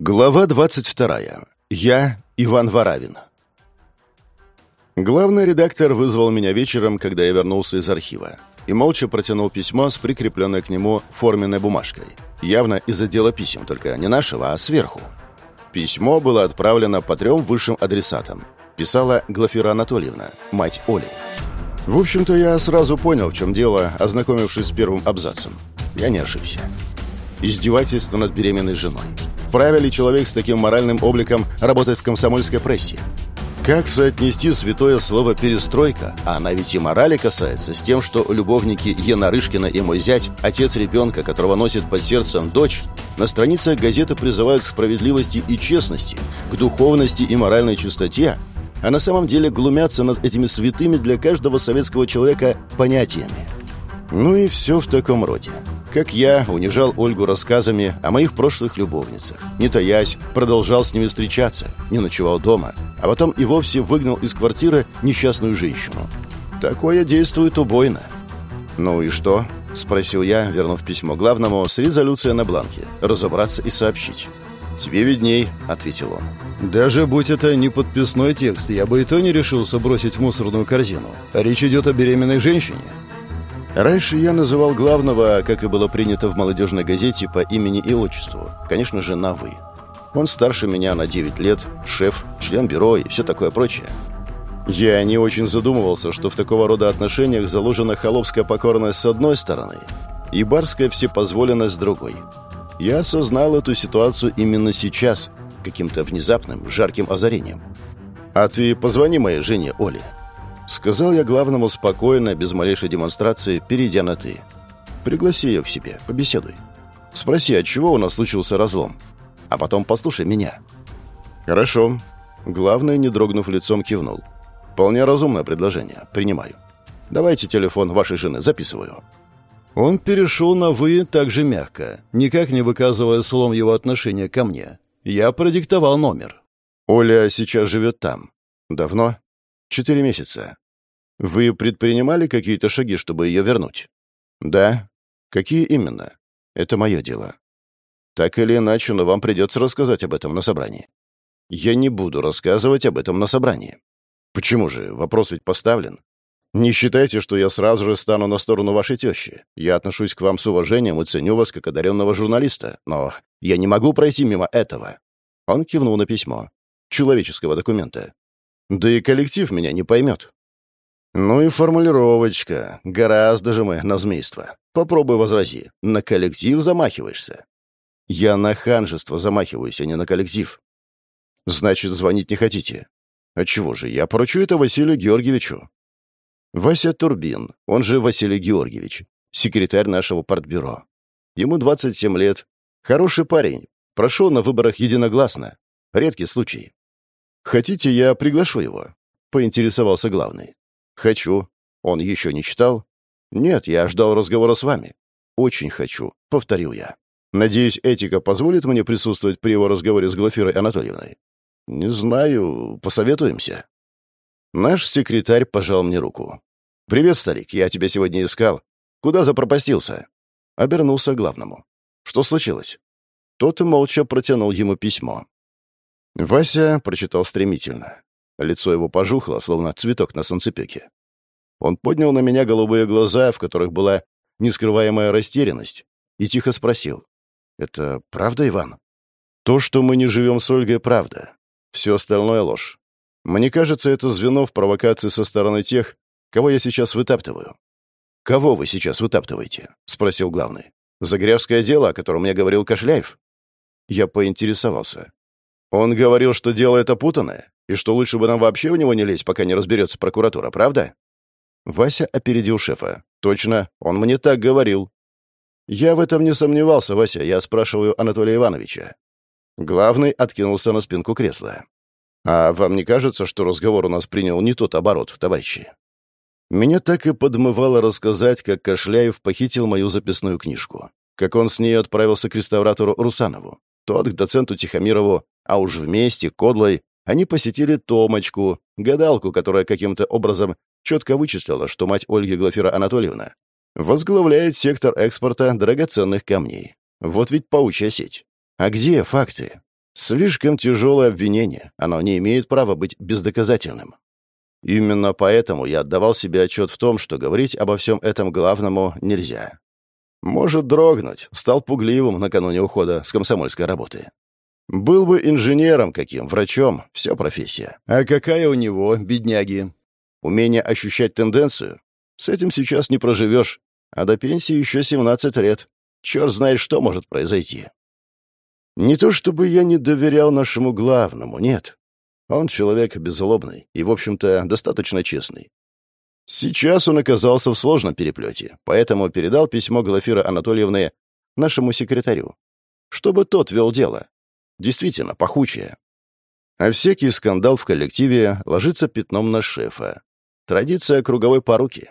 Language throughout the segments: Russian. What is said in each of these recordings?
Глава 22. Я Иван Варавин. Главный редактор вызвал меня вечером, когда я вернулся из архива, и молча протянул письмо с прикрепленной к нему форменной бумажкой. Явно из отдела писем, только не нашего, а сверху. Письмо было отправлено по трем высшим адресатам. Писала Глафира Анатольевна, мать Оли. В общем-то, я сразу понял, в чем дело, ознакомившись с первым абзацем. Я не ошибся. Издевательство над беременной женой. Вправе ли человек с таким моральным обликом работать в комсомольской прессе? Как соотнести святое слово «перестройка», а она ведь и морали касается, с тем, что любовники Ена Рышкина и мой зять, отец ребенка, которого носит под сердцем дочь, на страницах газеты призывают к справедливости и честности, к духовности и моральной чистоте, а на самом деле глумятся над этими святыми для каждого советского человека понятиями. Ну и все в таком роде. Как я унижал Ольгу рассказами о моих прошлых любовницах. Не таясь, продолжал с ними встречаться, не ночевал дома, а потом и вовсе выгнал из квартиры несчастную женщину. Такое действует убойно. «Ну и что?» — спросил я, вернув письмо главному с резолюцией на бланке. «Разобраться и сообщить». «Тебе видней», — ответил он. «Даже будь это не подписной текст, я бы и то не решился бросить в мусорную корзину. Речь идет о беременной женщине». Раньше я называл главного, как и было принято в молодежной газете, по имени и отчеству. Конечно же, на «вы». Он старше меня на 9 лет, шеф, член бюро и все такое прочее. Я не очень задумывался, что в такого рода отношениях заложена холопская покорность с одной стороны и барская вседозволенность с другой. Я осознал эту ситуацию именно сейчас, каким-то внезапным, жарким озарением. «А ты позвони моей жене, Оле», Сказал я главному спокойно, без малейшей демонстрации, перейдя на «ты». «Пригласи ее к себе, побеседуй. Спроси, от чего у нас случился разлом. А потом послушай меня». «Хорошо». Главный, не дрогнув лицом, кивнул. «Вполне разумное предложение. Принимаю. Давайте телефон вашей жены. Записываю». Он перешел на «вы» так же мягко, никак не выказывая слом его отношения ко мне. Я продиктовал номер. «Оля сейчас живет там. Давно?» Четыре месяца. Вы предпринимали какие-то шаги, чтобы ее вернуть? Да. Какие именно? Это мое дело. Так или иначе, но вам придется рассказать об этом на собрании. Я не буду рассказывать об этом на собрании. Почему же? Вопрос ведь поставлен. Не считайте, что я сразу же стану на сторону вашей тещи. Я отношусь к вам с уважением и ценю вас как одаренного журналиста, но я не могу пройти мимо этого. Он кивнул на письмо. Человеческого документа. Да и коллектив меня не поймет. Ну и формулировочка. Гораздо же мы на змейство. Попробуй возрази. На коллектив замахиваешься. Я на ханжество замахиваюсь, а не на коллектив. Значит, звонить не хотите. Отчего же? Я поручу это Василию Георгиевичу. Вася Турбин, он же Василий Георгиевич, секретарь нашего партбюро. Ему 27 лет. Хороший парень. Прошел на выборах единогласно. Редкий случай. «Хотите, я приглашу его?» — поинтересовался главный. «Хочу. Он еще не читал?» «Нет, я ждал разговора с вами». «Очень хочу», — повторил я. «Надеюсь, этика позволит мне присутствовать при его разговоре с Глафирой Анатольевной?» «Не знаю. Посоветуемся». Наш секретарь пожал мне руку. «Привет, старик. Я тебя сегодня искал. Куда запропастился?» Обернулся к главному. «Что случилось?» Тот молча протянул ему письмо. Вася прочитал стремительно. Лицо его пожухло, словно цветок на солнцепеке. Он поднял на меня голубые глаза, в которых была нескрываемая растерянность, и тихо спросил. «Это правда, Иван?» «То, что мы не живем с Ольгой, правда. Все остальное — ложь. Мне кажется, это звено в провокации со стороны тех, кого я сейчас вытаптываю». «Кого вы сейчас вытаптываете?» — спросил главный. «Загрязское дело, о котором мне говорил Кошляев?» Я поинтересовался. Он говорил, что дело это путанное, и что лучше бы нам вообще в него не лезть, пока не разберется прокуратура, правда? Вася опередил шефа. Точно, он мне так говорил. Я в этом не сомневался, Вася, я спрашиваю Анатолия Ивановича. Главный откинулся на спинку кресла. А вам не кажется, что разговор у нас принял не тот оборот, товарищи? Меня так и подмывало рассказать, как Кошляев похитил мою записную книжку. Как он с ней отправился к реставратору Русанову. Тот к доценту Тихомирову а уж вместе, кодлой, они посетили Томочку, гадалку, которая каким-то образом четко вычислила, что мать Ольги Глафира Анатольевна возглавляет сектор экспорта драгоценных камней. Вот ведь паучья сеть. А где факты? Слишком тяжелое обвинение, оно не имеет права быть бездоказательным. Именно поэтому я отдавал себе отчет в том, что говорить обо всем этом главному нельзя. Может дрогнуть, стал пугливым накануне ухода с комсомольской работы. Был бы инженером каким, врачом, все профессия. А какая у него, бедняги? Умение ощущать тенденцию? С этим сейчас не проживешь. А до пенсии еще 17 лет. Черт знает, что может произойти. Не то чтобы я не доверял нашему главному, нет. Он человек беззлобный и, в общем-то, достаточно честный. Сейчас он оказался в сложном переплете, поэтому передал письмо Глафира Анатольевны нашему секретарю, чтобы тот вел дело. Действительно, пахучее. А всякий скандал в коллективе ложится пятном на шефа. Традиция круговой поруки.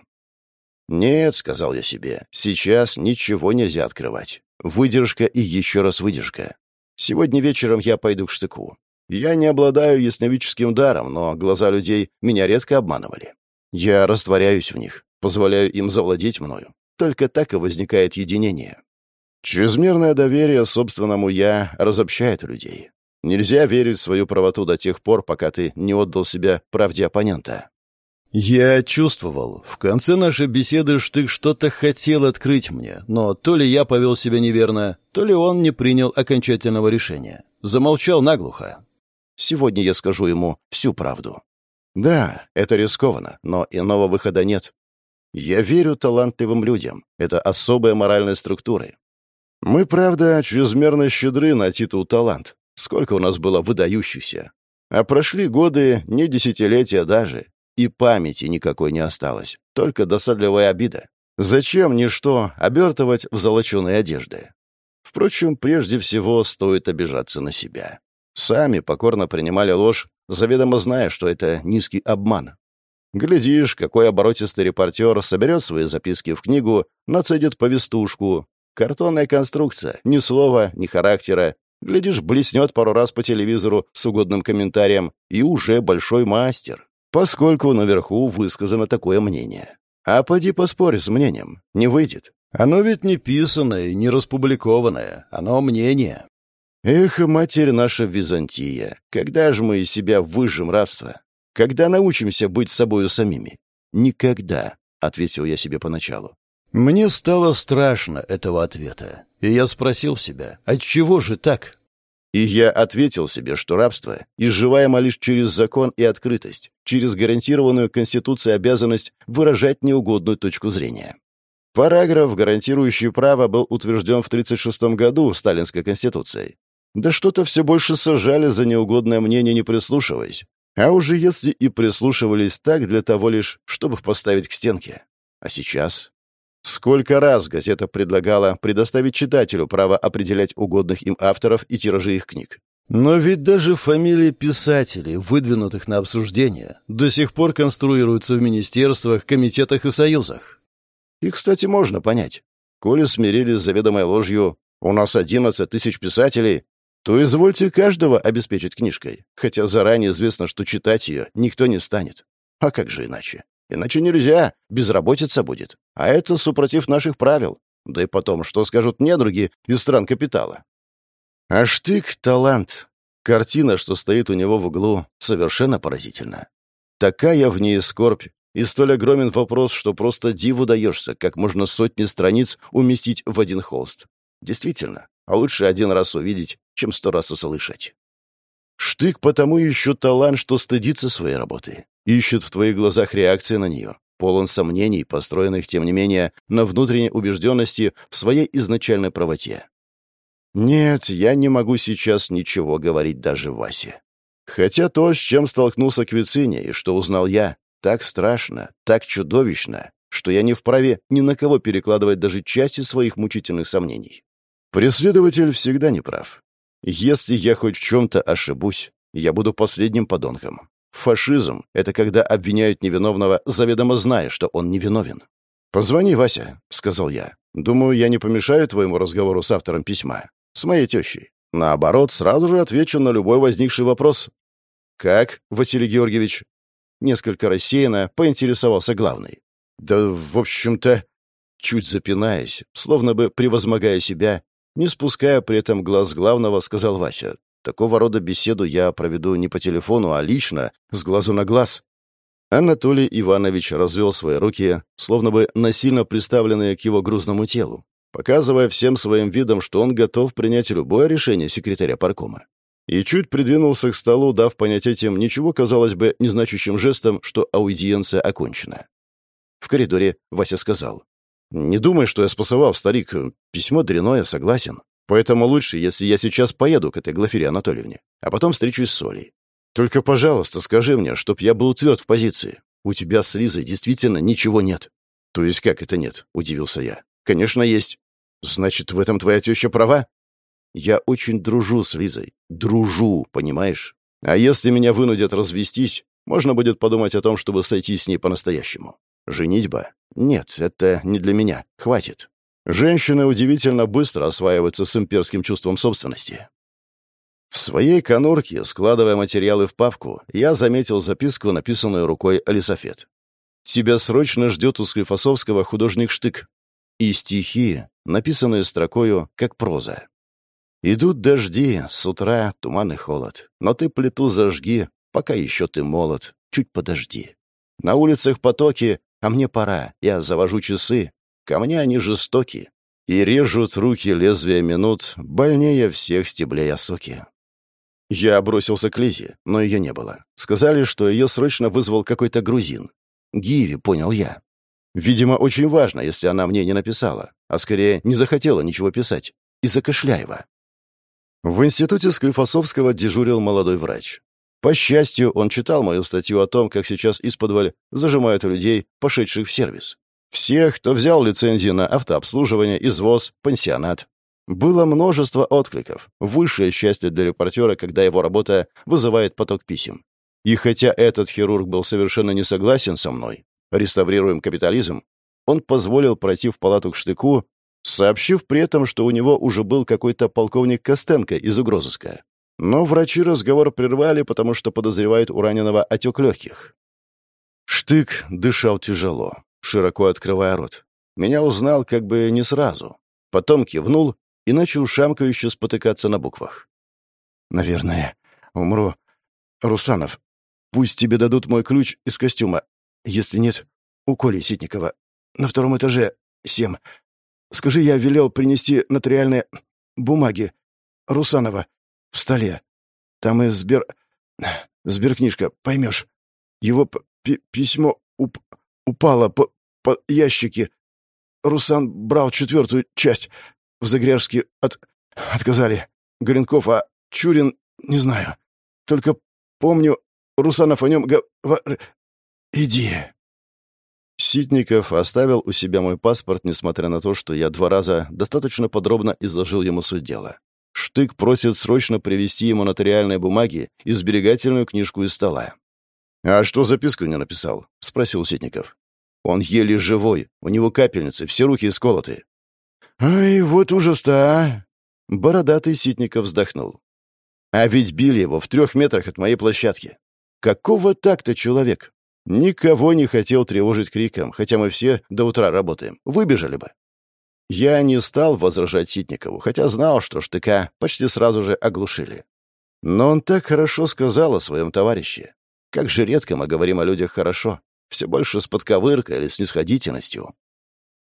«Нет», — сказал я себе, — «сейчас ничего нельзя открывать. Выдержка и еще раз выдержка. Сегодня вечером я пойду к штыку. Я не обладаю ясновидческим даром, но глаза людей меня редко обманывали. Я растворяюсь в них, позволяю им завладеть мною. Только так и возникает единение. Чрезмерное доверие собственному «я» разобщает людей. Нельзя верить в свою правоту до тех пор, пока ты не отдал себя правде оппонента. Я чувствовал, в конце нашей беседы Штык что-то хотел открыть мне, но то ли я повел себя неверно, то ли он не принял окончательного решения. Замолчал наглухо. Сегодня я скажу ему всю правду. Да, это рискованно, но иного выхода нет. Я верю талантливым людям. Это особая моральная структура. Мы, правда, чрезмерно щедры на титул «талант». Сколько у нас было выдающихся. А прошли годы, не десятилетия даже, и памяти никакой не осталось. Только досадливая обида. Зачем ничто обертывать в золоченые одежды? Впрочем, прежде всего стоит обижаться на себя. Сами покорно принимали ложь, заведомо зная, что это низкий обман. Глядишь, какой оборотистый репортер соберет свои записки в книгу, нацедит повестушку. Картонная конструкция, ни слова, ни характера. Глядишь, блеснет пару раз по телевизору с угодным комментарием, и уже большой мастер, поскольку наверху высказано такое мнение. А поди поспорь с мнением, не выйдет. Оно ведь не писанное, не распубликованное, оно мнение. Эх, матерь наша Византия, когда же мы из себя выжим рабство? Когда научимся быть собою самими? Никогда, — ответил я себе поначалу. Мне стало страшно этого ответа, и я спросил себя, отчего же так? И я ответил себе, что рабство изживаемо лишь через закон и открытость, через гарантированную Конституцией обязанность выражать неугодную точку зрения. Параграф, гарантирующий право, был утвержден в 1936 году Сталинской Конституцией, да что-то все больше сажали за неугодное мнение, не прислушиваясь. А уже если и прислушивались так для того лишь, чтобы поставить к стенке. А сейчас? Сколько раз газета предлагала предоставить читателю право определять угодных им авторов и тиражи их книг. Но ведь даже фамилии писателей, выдвинутых на обсуждение, до сих пор конструируются в министерствах, комитетах и союзах. И, кстати, можно понять. Коли смирились с заведомой ложью «У нас 11 тысяч писателей», то извольте каждого обеспечить книжкой, хотя заранее известно, что читать ее никто не станет. А как же иначе? Иначе нельзя, безработица будет. А это супротив наших правил. Да и потом, что скажут недруги из стран капитала? А штык — талант. Картина, что стоит у него в углу, совершенно поразительна. Такая в ней скорбь, и столь огромен вопрос, что просто диву даешься, как можно сотни страниц уместить в один холст. Действительно, а лучше один раз увидеть, чем сто раз услышать. Штык потому ищет талант, что стыдится своей работы. Ищет в твоих глазах реакции на нее. Полон сомнений, построенных, тем не менее, на внутренней убежденности в своей изначальной правоте. Нет, я не могу сейчас ничего говорить даже Васе. Хотя то, с чем столкнулся Квициния и что узнал я, так страшно, так чудовищно, что я не вправе ни на кого перекладывать даже части своих мучительных сомнений. Преследователь всегда не прав. Если я хоть в чем-то ошибусь, я буду последним подонком. Фашизм — это когда обвиняют невиновного, заведомо зная, что он невиновен. «Позвони, Вася», — сказал я. «Думаю, я не помешаю твоему разговору с автором письма. С моей тещей. Наоборот, сразу же отвечу на любой возникший вопрос». «Как, Василий Георгиевич?» Несколько рассеянно поинтересовался главный. «Да, в общем-то...» Чуть запинаясь, словно бы превозмогая себя, не спуская при этом глаз главного, сказал Вася. Такого рода беседу я проведу не по телефону, а лично, с глазу на глаз. Анатолий Иванович развел свои руки, словно бы насильно приставленные к его грузному телу, показывая всем своим видом, что он готов принять любое решение секретаря паркома. И чуть придвинулся к столу, дав понять этим ничего, казалось бы, незначащим жестом, что аудиенция окончена. В коридоре Вася сказал. «Не думай, что я спасовал, старик. Письмо дряное, согласен. Поэтому лучше, если я сейчас поеду к этой Глафире Анатольевне, а потом встречусь с Олей. Только, пожалуйста, скажи мне, чтоб я был тверд в позиции. У тебя с Лизой действительно ничего нет». «То есть как это нет?» — удивился я. «Конечно, есть». «Значит, в этом твоя теща права?» «Я очень дружу с Лизой. Дружу, понимаешь? А если меня вынудят развестись, можно будет подумать о том, чтобы сойти с ней по-настоящему. Женитьба? Нет, это не для меня. Хватит. Женщины удивительно быстро осваиваются с имперским чувством собственности. В своей конурке, складывая материалы в папку, я заметил записку, написанную рукой Алисофет. «Тебя срочно ждет у Склифосовского художник Штык». И стихи, написанные строкою, как проза. «Идут дожди, с утра туман и холод, но ты плиту зажги, пока еще ты молод, чуть подожди. На улицах потоки, а мне пора, я завожу часы, ко мне они жестоки, и режут руки лезвия минут, больнее всех стеблей осоки. Я бросился к Лизе, но ее не было. Сказали, что ее срочно вызвал какой-то грузин. Гиви, понял я. Видимо, очень важно, если она мне не написала, а скорее не захотела ничего писать. Из-за Кошляева. В институте Склифосовского дежурил молодой врач. По счастью, он читал мою статью о том, как сейчас из-под зажимают людей, пошедших в сервис. Всех, кто взял лицензии на автообслуживание, извоз, пансионат. Было множество откликов. Высшее счастье для репортера, когда его работа вызывает поток писем. И хотя этот хирург был совершенно не согласен со мной, реставрируем капитализм, он позволил пройти в палату к штыку, сообщив при этом, что у него уже был какой-то полковник Костенко из угрозыска. Но врачи разговор прервали, потому что подозревают у раненого отек легких. Штык дышал тяжело, широко открывая рот. Меня узнал как бы не сразу. Потом кивнул и начал шамкающе спотыкаться на буквах. «Наверное, умру. Русанов, пусть тебе дадут мой ключ из костюма. Если нет, у Коли Ситникова. На втором этаже, семь. Скажи, я велел принести нотариальные бумаги Русанова в столе. Там и Сбер... Сберкнижка, поймешь. Его письмо уп упало по, по ящике. Русан брал четвертую часть. В Загряжске от... отказали. Горенков, а Чурин не знаю. Только помню, Русанов о нем говор... Иди. Ситников оставил у себя мой паспорт, несмотря на то, что я два раза достаточно подробно изложил ему суть дела. Штык просит срочно привезти ему нотариальные бумаги и сберегательную книжку из стола. «А что записку не написал?» — спросил Ситников. «Он еле живой, у него капельницы, все руки исколоты. «Ай, вот ужас-то, а!» Бородатый Ситников вздохнул. «А ведь били его в трех метрах от моей площадки. Какого так-то человек? Никого не хотел тревожить криком, хотя мы все до утра работаем. Выбежали бы». Я не стал возражать Ситникову, хотя знал, что штыка почти сразу же оглушили. Но он так хорошо сказал о своем товарище. Как же редко мы говорим о людях хорошо. Все больше с подковыркой или снисходительностью.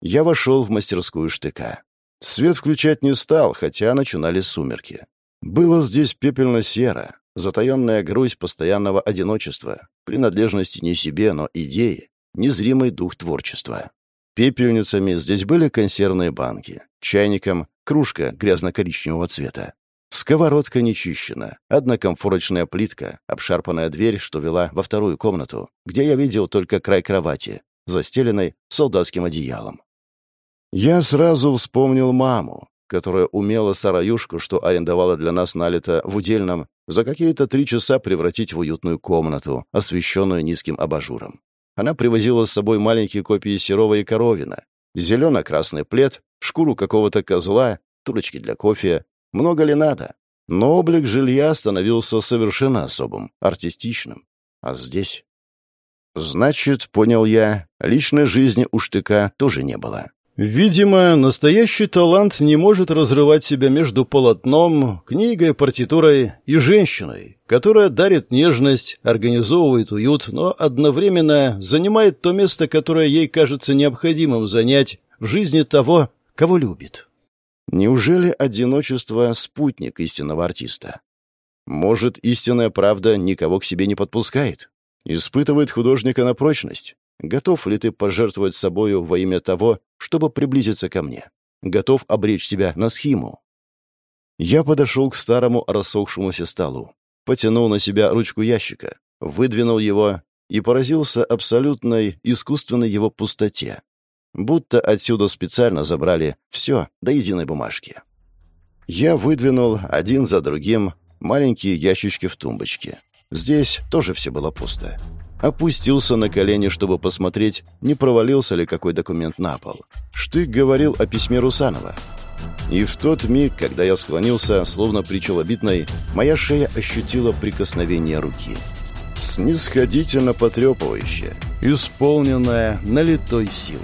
Я вошел в мастерскую штыка. Свет включать не стал, хотя начинали сумерки. Было здесь пепельно-серо, затаенная грусть постоянного одиночества, принадлежности не себе, но идеи, незримый дух творчества. Пепельницами здесь были консервные банки, чайником кружка грязно-коричневого цвета. Сковородка не чищена, одна комфорочная плитка, обшарпанная дверь, что вела во вторую комнату, где я видел только край кровати, застеленной солдатским одеялом. Я сразу вспомнил маму, которая умела сараюшку, что арендовала для нас налито в удельном, за какие-то три часа превратить в уютную комнату, освещенную низким абажуром. Она привозила с собой маленькие копии Серова и Коровина, зелено-красный плед, шкуру какого-то козла, турочки для кофе. Много ли надо? Но облик жилья становился совершенно особым, артистичным. А здесь... Значит, понял я, личной жизни у штыка тоже не было. Видимо, настоящий талант не может разрывать себя между полотном, книгой, партитурой и женщиной, которая дарит нежность, организовывает уют, но одновременно занимает то место, которое ей кажется необходимым занять в жизни того, кого любит. Неужели одиночество — спутник истинного артиста? Может, истинная правда никого к себе не подпускает? Испытывает художника на прочность? Готов ли ты пожертвовать собою во имя того, чтобы приблизиться ко мне? Готов обречь себя на схиму? Я подошел к старому рассохшемуся столу, потянул на себя ручку ящика, выдвинул его и поразился абсолютной искусственной его пустоте. Будто отсюда специально забрали все до единой бумажки. Я выдвинул один за другим маленькие ящички в тумбочке. Здесь тоже все было пусто опустился на колени, чтобы посмотреть, не провалился ли какой документ на пол. Штык говорил о письме Русанова. И в тот миг, когда я склонился, словно при челобитной, моя шея ощутила прикосновение руки. Снисходительно потрепывающее, исполненное налитой силой.